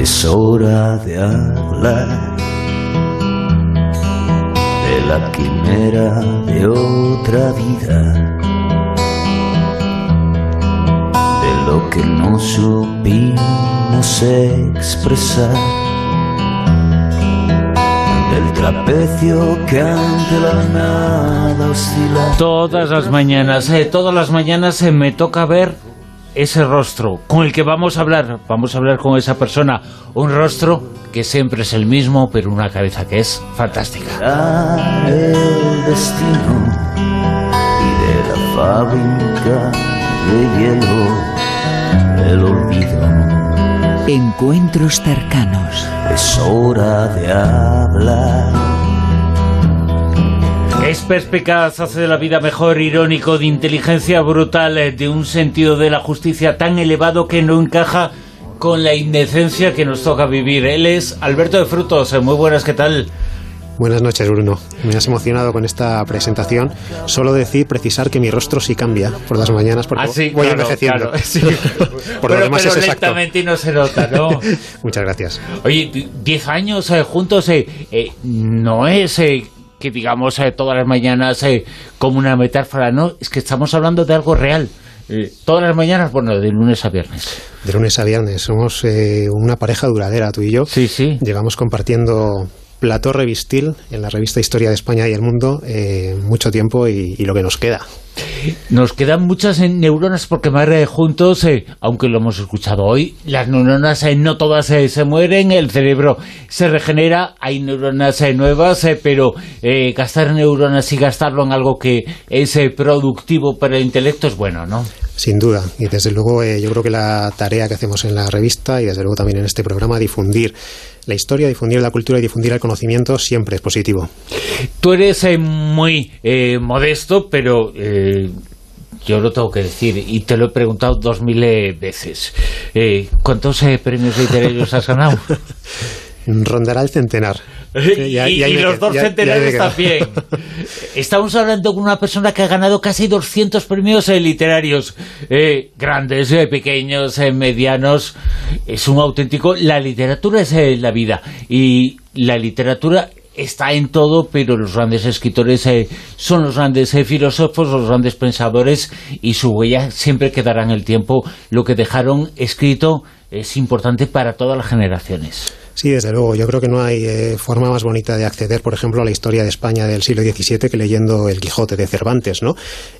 Es hora de hablar de la quimera de otra vida, de lo que no supimos expresar, del trapecio que ante la nada oscila. Todas las mañanas, eh, todas las mañanas eh, me toca ver ese rostro con el que vamos a hablar, vamos a hablar con esa persona, un rostro que siempre es el mismo, pero una cabeza que es fantástica. El destino y de la fábrica de hielo, el olvido. Encuentros cercanos. Es hora de hablar es perspicaz, hace de la vida mejor, irónico, de inteligencia brutal, eh, de un sentido de la justicia tan elevado que no encaja con la indecencia que nos toca vivir. Él es Alberto de Frutos. Eh, muy buenas, ¿qué tal? Buenas noches, Bruno. Me has emocionado con esta presentación. Solo decir, precisar que mi rostro sí cambia por las mañanas porque ah, voy envejeciendo. por lo demás es exacto. y no se nota, ¿no? Muchas gracias. Oye, 10 años eh, juntos no es que digamos eh, todas las mañanas eh, como una metáfora, no, es que estamos hablando de algo real. Eh, todas las mañanas, bueno, de lunes a viernes. De lunes a viernes, somos una pareja duradera, tú y yo. Sí, sí. Llevamos compartiendo plató revistil en la revista Historia de España y el Mundo eh, mucho tiempo y, lo que nos queda. Nos quedan muchas neuronas porque más juntos, eh, aunque lo hemos escuchado hoy, las neuronas eh, no todas se mueren, el cerebro se regenera, hay neuronas nuevas, pero gastar neuronas y gastarlo en algo que es productivo para el intelecto es bueno, ¿no? Sin duda, y desde luego yo creo que la tarea que hacemos en la revista y desde luego también en este programa, difundir la historia, difundir la cultura y difundir el conocimiento siempre es positivo. Tú eres eh, muy eh, modesto, pero eh, yo lo tengo que decir, y te lo he preguntado dos mil veces. ¿Cuántos premios literarios has ganado? Rondará el centenar. y, los dos centenarios también. Estamos hablando con una persona que ha ganado casi 200 premios eh, literarios, eh, grandes, eh, pequeños, medianos. Es un auténtico... La literatura es la vida y la literatura está en todo, pero los grandes escritores son los grandes filósofos, los grandes pensadores y su huella siempre quedará en el tiempo. Lo que dejaron escrito es importante para todas las generaciones. Sí, desde luego. Yo creo que no hay eh, forma más bonita de acceder, por ejemplo, a la historia de España del siglo XVII que leyendo El Quijote de Cervantes, ¿no?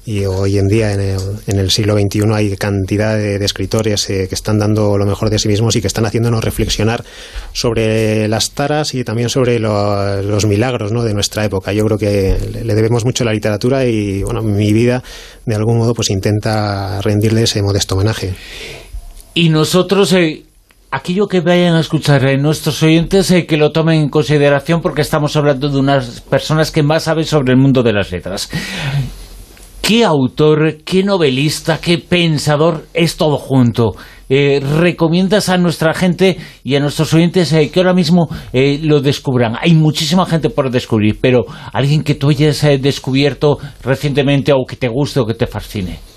Y hoy en día, en el, en el siglo XXI, hay cantidad de, escritores eh, que están dando lo mejor de sí mismos y que están haciéndonos reflexionar sobre las taras y también sobre los milagros ¿no? de nuestra época. Yo creo que le debemos mucho a la literatura y, bueno, mi vida, de algún modo, pues intenta rendirle ese modesto homenaje. Y nosotros... Eh aquello que vayan a escuchar en nuestros oyentes eh, que lo tomen en consideración porque estamos hablando de unas personas que más saben sobre el mundo de las letras. ¿Qué autor, qué novelista, qué pensador es todo junto? Eh, ¿Recomiendas a nuestra gente y a nuestros oyentes eh, que ahora mismo lo descubran? Hay muchísima gente por descubrir, pero alguien que tú hayas descubierto recientemente o que te guste o que te fascine.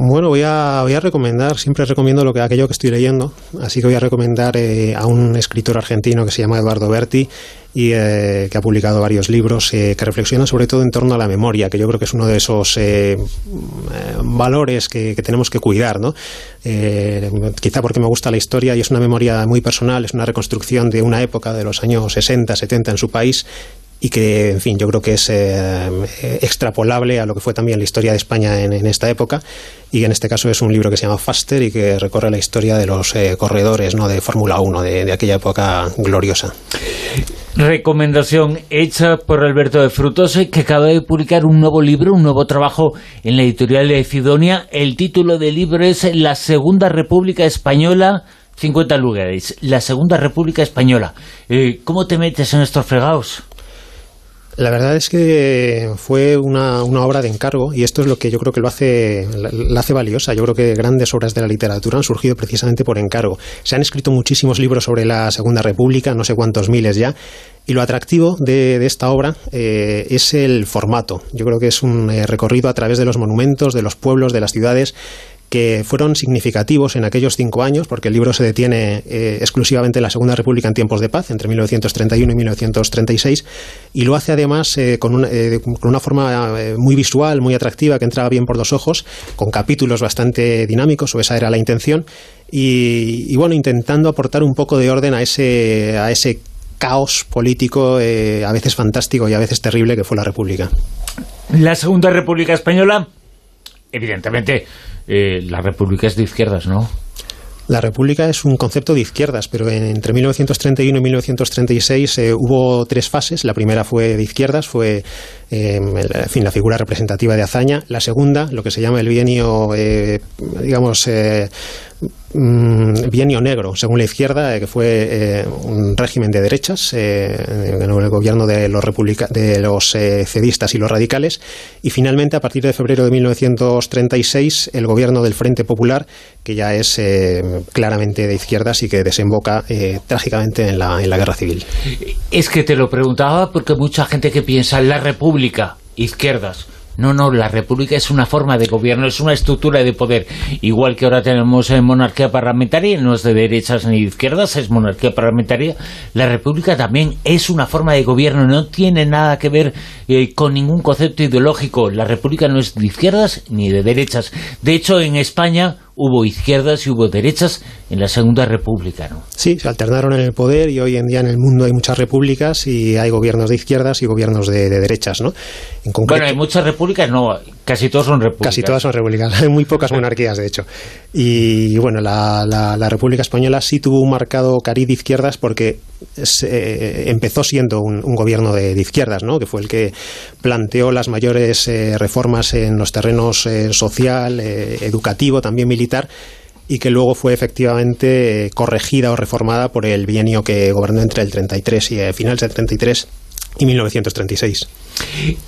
Bueno, voy a, voy a recomendar, siempre recomiendo lo que aquello que estoy leyendo, así que voy a recomendar eh, a un escritor argentino que se llama Eduardo Berti y eh, que ha publicado varios libros eh, que reflexionan sobre todo en torno a la memoria, que yo creo que es uno de esos valores que, que, tenemos que cuidar, ¿no? quizá porque me gusta la historia y es una memoria muy personal, es una reconstrucción de una época de los años 60, 70 en su país y que, en fin, yo creo que es eh, extrapolable a lo que fue también la historia de España en, esta época y en este caso es un libro que se llama Faster y que recorre la historia de los eh, corredores ¿no? de Fórmula 1 de, aquella época gloriosa. Recomendación hecha por Alberto de Frutos, que acaba de publicar un nuevo libro, un nuevo trabajo en la editorial de Cidonia. El título del libro es La Segunda República Española 50 lugares, la Segunda República Española. Eh, ¿Cómo te metes en estos fregados? La verdad es que fue una, una, obra de encargo y esto es lo que yo creo que lo hace, la, hace valiosa. Yo creo que grandes obras de la literatura han surgido precisamente por encargo. Se han escrito muchísimos libros sobre la Segunda República, no sé cuántos miles ya, y lo atractivo de, esta obra eh, es el formato. Yo creo que es un eh, recorrido a través de los monumentos, de los pueblos, de las ciudades que fueron significativos en aquellos cinco años, porque el libro se detiene eh, exclusivamente en la Segunda República en tiempos de paz, entre 1931 y 1936, y lo hace además eh, con, eh, con, una forma muy visual, muy atractiva, que entraba bien por los ojos, con capítulos bastante dinámicos, o esa era la intención, y, y bueno, intentando aportar un poco de orden a ese, a ese caos político, a veces fantástico y a veces terrible, que fue la República. La Segunda República Española, evidentemente eh, la República es de izquierdas, ¿no? La República es un concepto de izquierdas, pero entre 1931 y 1936 eh, hubo tres fases. La primera fue de izquierdas, fue eh, fin, la figura representativa de Azaña. La segunda, lo que se llama el bienio, digamos, Mm, bienio negro, según la izquierda, eh, que fue eh, un régimen de derechas eh, el gobierno de los, de los cedistas y los radicales, y finalmente, a partir de febrero de 1936, el gobierno del Frente Popular, que ya es claramente de izquierdas y que desemboca trágicamente en la, en la guerra civil. Es que te lo preguntaba porque mucha gente que piensa en la República, izquierdas, no, no, la república es una forma de gobierno, es una estructura de poder. Igual que ahora tenemos eh, monarquía parlamentaria, no es de derechas ni de izquierdas, es monarquía parlamentaria. La república también es una forma de gobierno, no tiene nada que ver eh, con ningún concepto ideológico. La república no es de izquierdas ni de derechas. De hecho, en España hubo izquierdas y hubo derechas en la Segunda República, ¿no? Sí, se alternaron en el poder y hoy en día en el mundo hay muchas repúblicas y hay gobiernos de izquierdas y gobiernos de, derechas, ¿no? bueno, hay muchas repúblicas, no, casi todas son repúblicas. Casi todas son hay muy pocas monarquías, de hecho. Y bueno, la, la, República Española sí tuvo un marcado cariz de izquierdas porque empezó siendo un, gobierno de, izquierdas, ¿no? que fue el que planteó las mayores eh, reformas en los terrenos eh, social, eh, educativo, también militar, y que luego fue efectivamente corregida o reformada por el bienio que gobernó entre el 33 y finales del 33 y 1936.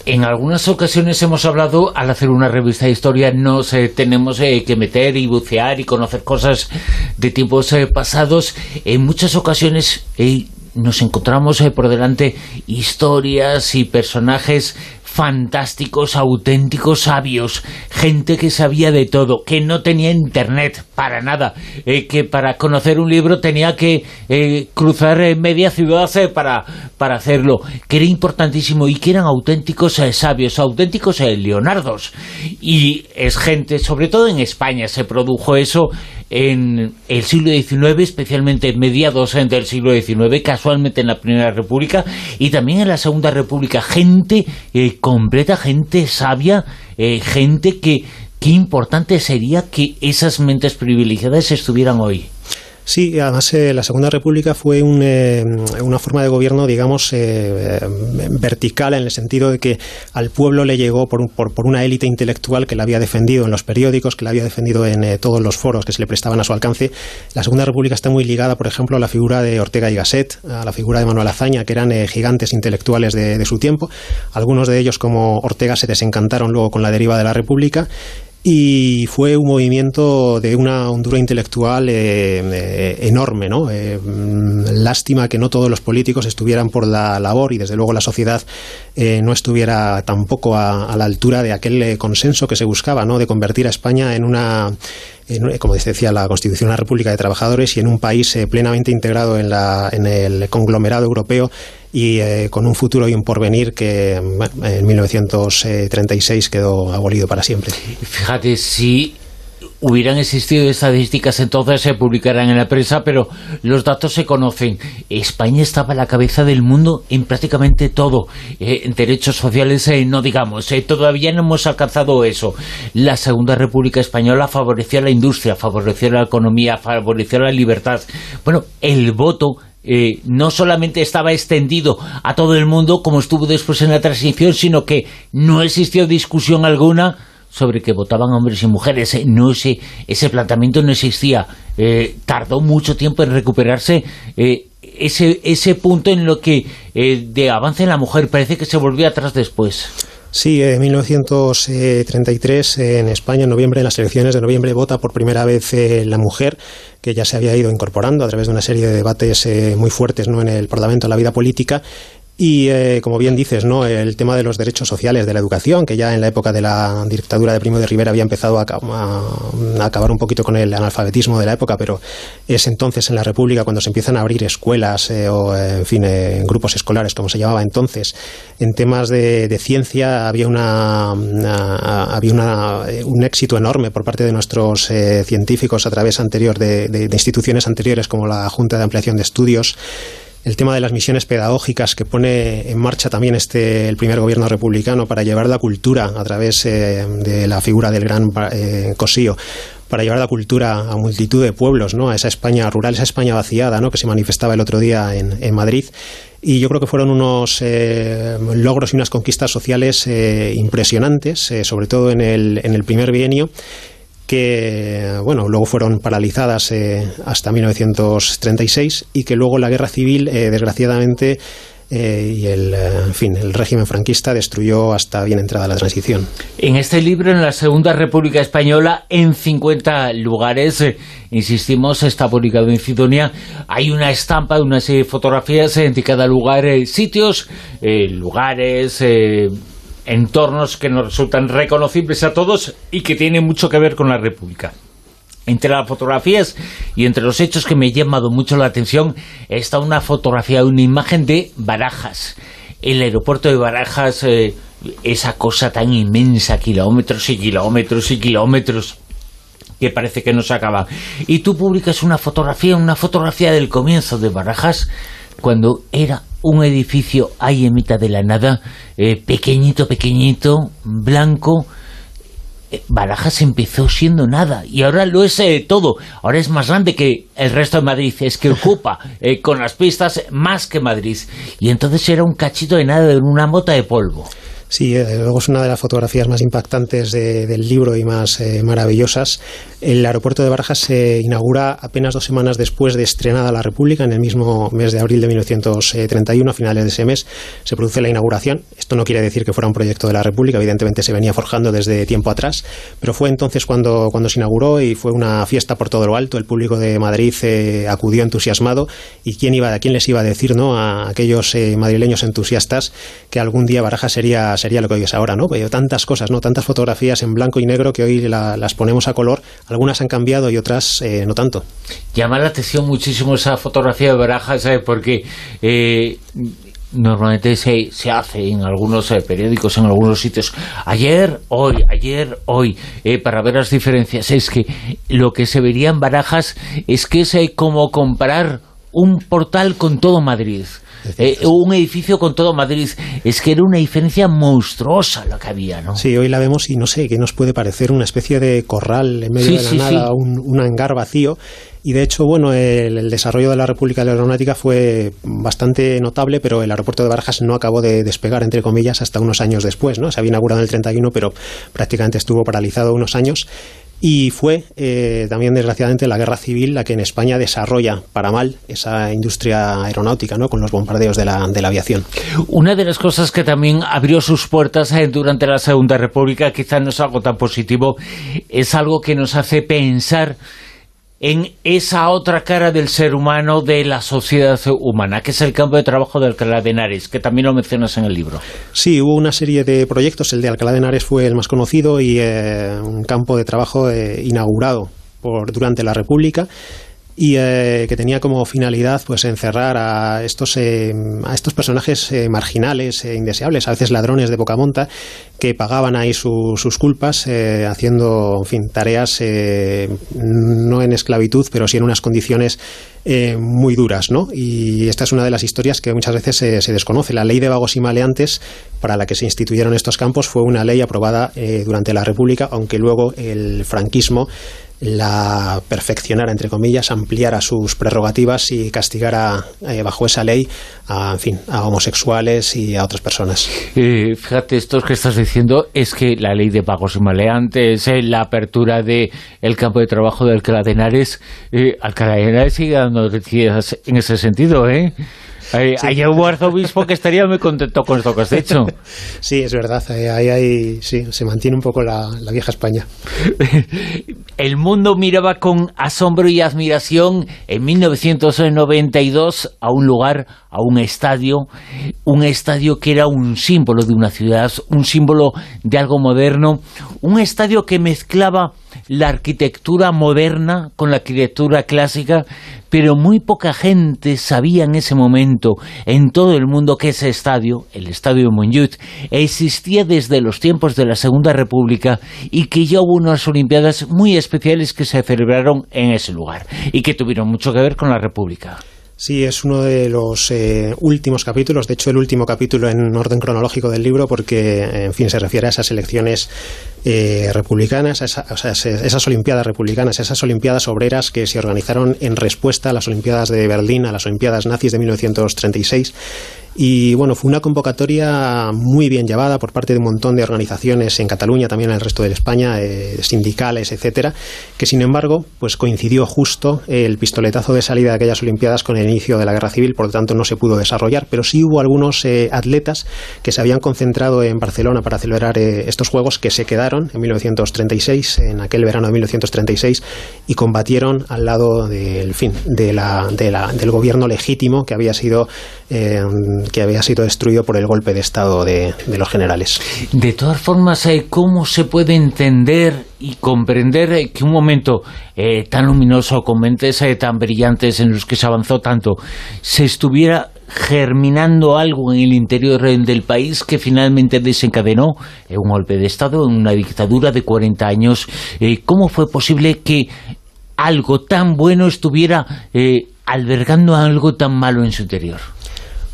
En algunas ocasiones hemos hablado, al hacer una revista de historia, nos tenemos que meter y bucear y conocer cosas de tiempos pasados. En muchas ocasiones nos encontramos por delante historias y personajes fantásticos, auténticos sabios, gente que sabía de todo, que no tenía internet para nada, eh, que para conocer un libro tenía que eh, cruzar media ciudad eh, para, para hacerlo, que era importantísimo y que eran auténticos sabios, auténticos leonardos. Y es gente, sobre todo en España se produjo eso en el siglo XIX, especialmente en mediados del siglo XIX, casualmente en la Primera República y también en la Segunda República, gente completa, gente sabia, eh, gente que qué importante sería que esas mentes privilegiadas estuvieran hoy. Sí, además eh, la Segunda República fue eh, una forma de gobierno, digamos, eh, vertical en el sentido de que al pueblo le llegó por, por, una élite intelectual que la había defendido en los periódicos, que la había defendido en todos los foros que se le prestaban a su alcance. La Segunda República está muy ligada, por ejemplo, a la figura de Ortega y Gasset, a la figura de Manuel Azaña, que eran gigantes intelectuales de su tiempo. Algunos de ellos, como Ortega, se desencantaron luego con la deriva de la República y fue un movimiento de una hondura intelectual eh, eh, enorme, ¿no? Eh, mm, lástima que no todos los políticos estuvieran por la labor y desde luego la sociedad no estuviera tampoco a, la altura de aquel consenso que se buscaba, ¿no? De convertir a España en una como decía la Constitución, una república de trabajadores y en un país plenamente integrado en, la, en el conglomerado europeo y eh, con un futuro y un porvenir que en 1936 quedó abolido para siempre. Fíjate, si hubieran existido estadísticas entonces se publicarán en la prensa, pero los datos se conocen. España estaba a la cabeza del mundo en prácticamente todo. Eh, en derechos sociales eh, no digamos, todavía no hemos alcanzado eso. La Segunda República Española favoreció la industria, favoreció la economía, favoreció la libertad. Bueno, el voto eh, no solamente estaba extendido a todo el mundo como estuvo después en la transición, sino que no existió discusión alguna sobre que votaban hombres y mujeres. Eh, no ese, ese planteamiento no existía. Eh, tardó mucho tiempo en recuperarse ese, ese punto en lo que de avance en la mujer parece que se volvió atrás después. Sí, en 1933 en España, en noviembre, en las elecciones de noviembre, vota por primera vez eh, la mujer, que ya se había ido incorporando a través de una serie de debates eh, muy fuertes ¿no? en el Parlamento, a la vida política, Y eh, como bien dices, ¿no? el tema de los derechos sociales, de la educación, que ya en la época de la dictadura de Primo de Rivera había empezado a, acabar un poquito con el analfabetismo de la época, pero es entonces en la República cuando se empiezan a abrir escuelas eh, o, en fin, eh, grupos escolares, como se llamaba entonces. En temas de, ciencia había, una, había un éxito enorme por parte de nuestros científicos a través anterior de instituciones anteriores como la Junta de Ampliación de Estudios el tema de las misiones pedagógicas que pone en marcha también este el primer gobierno republicano para llevar la cultura a través eh, de la figura del gran eh, Cosío para llevar la cultura a multitud de pueblos, ¿no? a esa España rural, esa España vaciada ¿no? que se manifestaba el otro día en, Madrid. Y yo creo que fueron unos eh, logros y unas conquistas sociales impresionantes, sobre todo en el, en el primer bienio que bueno, luego fueron paralizadas eh, hasta 1936 y que luego la guerra civil, eh, desgraciadamente, eh, y el, en fin, el régimen franquista destruyó hasta bien entrada la transición. En este libro, en la Segunda República Española, en 50 lugares, insistimos, está publicado en Cidonia, hay una estampa de una serie de fotografías de cada lugar, sitios, lugares entornos que nos resultan reconocibles a todos y que tienen mucho que ver con la República. Entre las fotografías y entre los hechos que me han llamado mucho la atención está una fotografía, una imagen de Barajas. El aeropuerto de Barajas, eh, esa cosa tan inmensa, kilómetros y kilómetros y kilómetros, que parece que no se acaba. Y tú publicas una fotografía, una fotografía del comienzo de Barajas, cuando era un edificio ahí en mitad de la nada, eh, pequeñito, pequeñito, blanco. Eh, Barajas empezó siendo nada y ahora lo es eh, todo. Ahora es más grande que el resto de Madrid. Es que ocupa con las pistas más que Madrid. Y entonces era un cachito de nada en una mota de polvo. Sí, luego es una de las fotografías más impactantes del libro y más maravillosas. El aeropuerto de Barajas se inaugura apenas dos semanas después de estrenada la República, en el mismo mes de abril de 1931, a finales de ese mes, se produce la inauguración. Esto no quiere decir que fuera un proyecto de la República, evidentemente se venía forjando desde tiempo atrás, pero fue entonces cuando, cuando se inauguró y fue una fiesta por todo lo alto. El público de Madrid eh, acudió entusiasmado y quién iba, quién les iba a decir, ¿no? A aquellos eh, madrileños entusiastas que algún día Barajas sería, sería lo que hoy es ahora, ¿no? Pero tantas cosas, ¿no? Tantas fotografías en blanco y negro que hoy las ponemos a color algunas han cambiado y otras eh, no tanto. Llama la atención muchísimo esa fotografía de Barajas, ¿sabes? porque eh, normalmente se, se, hace en algunos eh, periódicos, en algunos sitios, ayer, hoy, ayer, hoy, para ver las diferencias. Es que lo que se vería en Barajas es que es como comparar un portal con todo Madrid. Eh, un edificio con todo Madrid. Es que era una diferencia monstruosa lo que había, ¿no? Sí, hoy la vemos y no sé, ¿qué nos puede parecer? Una especie de corral en medio de la nada, Un, hangar vacío. Y de hecho, bueno, el, desarrollo de la República de la Aeronáutica fue bastante notable, pero el aeropuerto de Barajas no acabó de despegar, entre comillas, hasta unos años después, ¿no? Se había inaugurado en el 31, pero prácticamente estuvo paralizado unos años. Y fue eh, también, desgraciadamente, la guerra civil la que en España desarrolla para mal esa industria aeronáutica, ¿no? con los bombardeos de la, de la aviación. Una de las cosas que también abrió sus puertas eh, durante la Segunda República, quizás no es algo tan positivo, es algo que nos hace pensar en esa otra cara del ser humano, de la sociedad humana, que es el campo de trabajo de Alcalá de Henares, que también lo mencionas en el libro. Sí, hubo una serie de proyectos, el de Alcalá de Henares fue el más conocido y eh, un campo de trabajo eh, inaugurado por, durante la República y eh, que tenía como finalidad pues encerrar a estos eh, a estos personajes eh, marginales e indeseables a veces ladrones de poca monta que pagaban ahí sus culpas haciendo en fin tareas no en esclavitud pero sí en unas condiciones muy duras ¿no? y esta es una de las historias que muchas veces se desconoce la ley de vagos y maleantes para la que se instituyeron estos campos fue una ley aprobada durante la República aunque luego el franquismo la perfeccionara, entre comillas, ampliara sus prerrogativas y castigara eh, bajo esa ley a, en fin, a homosexuales y a otras personas. fíjate, esto que estás diciendo es que la ley de pagos maleantes, eh, la apertura del el campo de trabajo de Alcalá de Henares, eh, Alcalá de sigue dando noticias en ese sentido, ¿eh? Hay, un arzobispo que estaría muy contento con esto que has hecho. Sí, es verdad. Ahí, sí, se mantiene un poco la, la vieja España. El mundo miraba con asombro y admiración en 1992 a un lugar, a un estadio, un estadio que era un símbolo de una ciudad, un símbolo de algo moderno, un estadio que mezclaba la arquitectura moderna con la arquitectura clásica, pero muy poca gente sabía en ese momento en todo el mundo que ese estadio, el estadio Montjuic, existía desde los tiempos de la Segunda República y que ya hubo unas Olimpiadas muy especiales que se celebraron en ese lugar y que tuvieron mucho que ver con la República. Sí, es uno de los eh, últimos capítulos, de hecho el último capítulo en orden cronológico del libro, porque, en fin, se refiere a esas elecciones eh, republicanas, a esas Olimpiadas republicanas, esas Olimpiadas obreras que se organizaron en respuesta a las Olimpiadas de Berlín, a las Olimpiadas nazis de 1936 y bueno, fue una convocatoria muy bien llevada por parte de un montón de organizaciones en Cataluña, también en el resto de España, eh, sindicales, etcétera, que sin embargo, pues coincidió justo el pistoletazo de salida de aquellas Olimpiadas con el inicio de la Guerra Civil, por lo tanto no se pudo desarrollar, pero sí hubo algunos eh, atletas que se habían concentrado en Barcelona para celebrar eh, estos Juegos que se quedaron en 1936, en aquel verano de 1936, y combatieron al lado del fin de la, del gobierno legítimo que había sido que había sido destruido por el golpe de Estado de, los generales. De todas formas, eh, ¿cómo se puede entender y comprender eh, que un momento eh, tan luminoso, con mentes tan brillantes en los que se avanzó tanto, se estuviera germinando algo en el interior del país que finalmente desencadenó un golpe de Estado, una dictadura de 40 años. ¿Cómo fue posible que algo tan bueno estuviera albergando algo tan malo en su interior?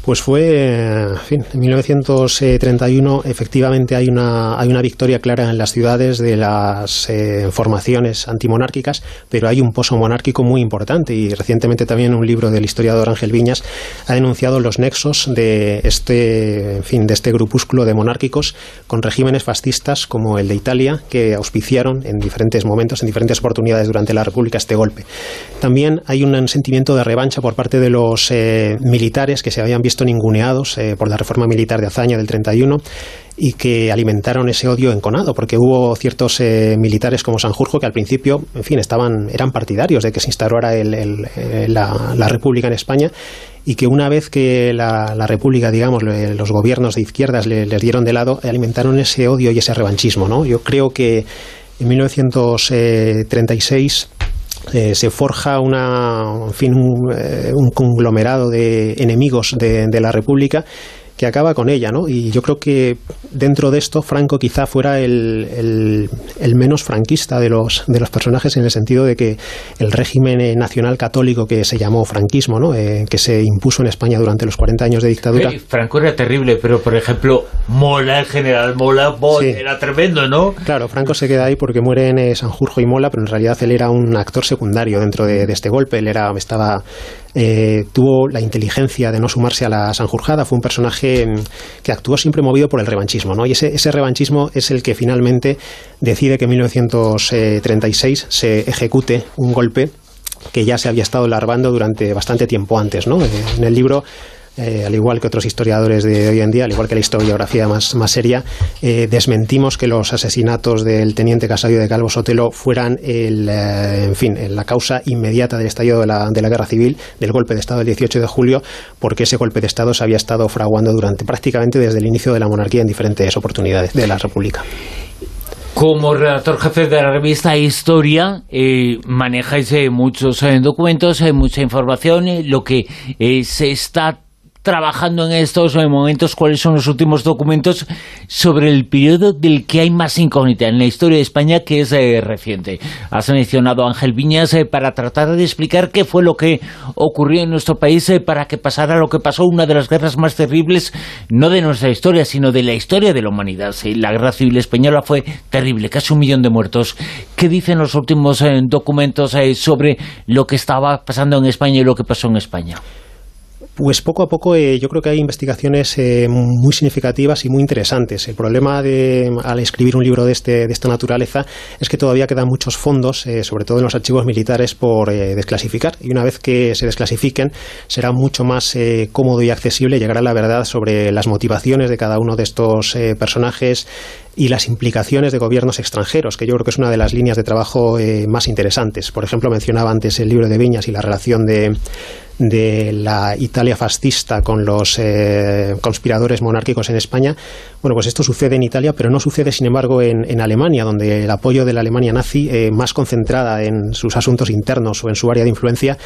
Pues fue, en fin, en 1931 efectivamente hay una, hay una victoria clara en las ciudades de las eh, formaciones antimonárquicas, pero hay un pozo monárquico muy importante y recientemente también un libro del historiador Ángel Viñas ha denunciado los nexos de este, en fin, de este grupúsculo de monárquicos con regímenes fascistas como el de Italia que auspiciaron en diferentes momentos, en diferentes oportunidades durante la República este golpe. También hay un sentimiento de revancha por parte de los eh, militares que se habían visto ninguneados eh, por la reforma militar de Azaña del 31 y que alimentaron ese odio enconado, porque hubo ciertos eh, militares como Sanjurjo que al principio, en fin, estaban, eran partidarios de que se instaurara eh, la, República en España y que una vez que la, República, digamos, los gobiernos de izquierdas les dieron de lado, alimentaron ese odio y ese revanchismo. ¿no? Yo creo que en 1936 eh, se forja una, fin, eh, un, conglomerado de enemigos de, de la República que acaba con ella, ¿no? Y yo creo que dentro de esto Franco quizá fuera el, el, menos franquista de los, de los personajes en el sentido de que el régimen eh, nacional católico que se llamó franquismo, ¿no? Eh, que se impuso en España durante los 40 años de dictadura. Franco era terrible, pero por ejemplo, Mola, el general Mola, era tremendo, ¿no? Claro, Franco se queda ahí porque mueren eh, Sanjurjo y Mola, pero en realidad él era un actor secundario dentro de, de este golpe, él era, estaba eh, tuvo la inteligencia de no sumarse a la Sanjurjada, fue un personaje mm, que actuó siempre movido por el revanchismo, ¿no? Y ese, ese revanchismo es el que finalmente decide que en 1936 se ejecute un golpe que ya se había estado larvando durante bastante tiempo antes, ¿no? En el libro eh, al igual que otros historiadores de hoy en día, al igual que la historiografía más, más seria, eh, desmentimos que los asesinatos del teniente Casadio de Calvo Sotelo fueran el, eh, en fin, la causa inmediata del estallido de la, de la guerra civil, del golpe de Estado del 18 de julio, porque ese golpe de Estado se había estado fraguando durante prácticamente desde el inicio de la monarquía en diferentes oportunidades de la República. Como redactor jefe de la revista Historia, manejáis muchos documentos, mucha información, lo que se está trabajando en estos momentos cuáles son los últimos documentos sobre el periodo del que hay más incógnita en la historia de España que es eh, reciente. Has mencionado a Ángel Viñas eh, para tratar de explicar qué fue lo que ocurrió en nuestro país eh, para que pasara lo que pasó, una de las guerras más terribles, no de nuestra historia, sino de la historia de la humanidad. la guerra civil española fue terrible, casi un millón de muertos. ¿Qué dicen los últimos documentos sobre lo que estaba pasando en España y lo que pasó en España? Pues poco a poco eh, yo creo que hay investigaciones eh, muy significativas y muy interesantes. El problema de, al escribir un libro de, este, de esta naturaleza es que todavía quedan muchos fondos, eh, sobre todo en los archivos militares, por desclasificar. Y una vez que se desclasifiquen, será mucho más cómodo y accesible llegar a la verdad sobre las motivaciones de cada uno de estos personajes, y las implicaciones de gobiernos extranjeros, que yo creo que es una de las líneas de trabajo más interesantes. Por ejemplo, mencionaba antes el libro de Viñas y la relación de, de la Italia fascista con los eh, conspiradores monárquicos en España. Bueno, pues esto sucede en Italia, pero no sucede, sin embargo, en, Alemania, donde el apoyo de la Alemania nazi, eh, más concentrada en sus asuntos internos o en su área de influencia,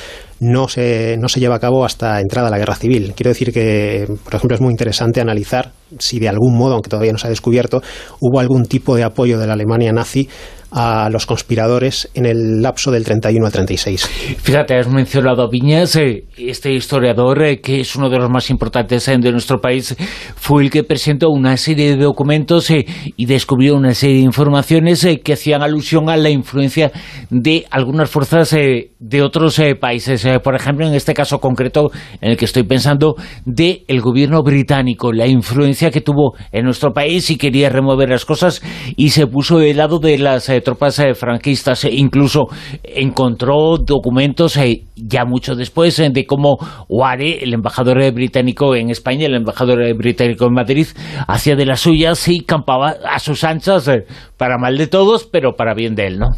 no se, no se lleva a cabo hasta entrada la guerra civil. Quiero decir que, por ejemplo, es muy interesante analizar si de algún modo, aunque todavía no se ha descubierto, hubo algún tipo de apoyo de la Alemania nazi a los conspiradores en el lapso del 31 al 36. Fíjate, has mencionado a Viñas, eh, este historiador eh, que es uno de los más importantes eh, de nuestro país, fue el que presentó una serie de documentos y descubrió una serie de informaciones que hacían alusión a la influencia de algunas fuerzas de otros países. por ejemplo, en este caso concreto en el que estoy pensando, del el gobierno británico, la influencia que tuvo en nuestro país y quería remover las cosas y se puso del lado de las tropas eh, franquistas. E incluso encontró documentos eh, ya mucho después eh, de cómo Ware, el embajador británico en España, el embajador británico en Madrid, hacía de las suyas y campaba a sus anchas para mal de todos, pero para bien de él, ¿no?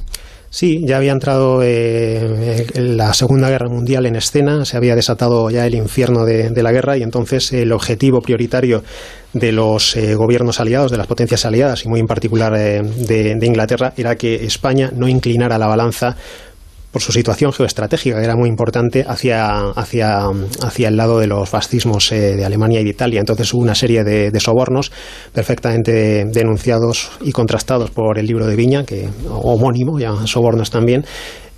Sí, ya había entrado la Segunda Guerra Mundial en escena, se había desatado ya el infierno de, de la guerra y entonces el objetivo prioritario de los eh, gobiernos aliados, de las potencias aliadas y muy en particular eh, de, Inglaterra, era que España no inclinara la balanza por su situación geoestratégica, que era muy importante, hacia, hacia, hacia el lado de los fascismos eh, de Alemania y de Italia. Entonces hubo una serie de, de, sobornos perfectamente denunciados y contrastados por el libro de Viña, que homónimo, ya sobornos también,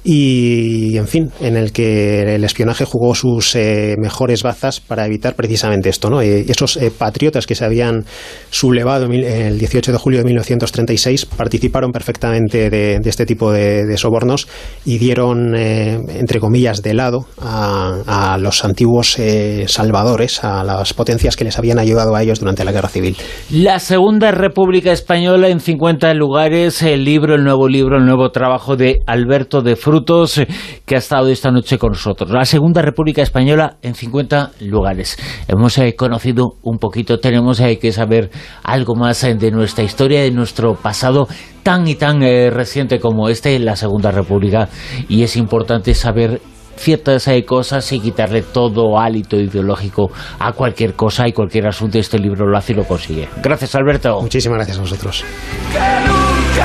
y, en fin, en el que el espionaje jugó sus eh, mejores bazas para evitar precisamente esto, ¿no? Eh, esos eh, patriotas que se habían sublevado el 18 de julio de 1936 participaron perfectamente de, este tipo de, sobornos y dieron, entre comillas, de lado a, los antiguos salvadores, a las potencias que les habían ayudado a ellos durante la Guerra Civil. La Segunda República Española en 50 lugares, el libro, el nuevo libro, el nuevo trabajo de Alberto de eh, que ha estado esta noche con nosotros. La Segunda República Española en 50 lugares. Hemos eh, conocido un poquito, tenemos eh, que saber algo más de nuestra historia, de nuestro pasado tan y tan reciente como este, la Segunda República, y es importante saber ciertas cosas y quitarle todo hálito ideológico a cualquier cosa y cualquier asunto. Este libro lo hace y lo consigue. Gracias, Alberto. Muchísimas gracias a vosotros.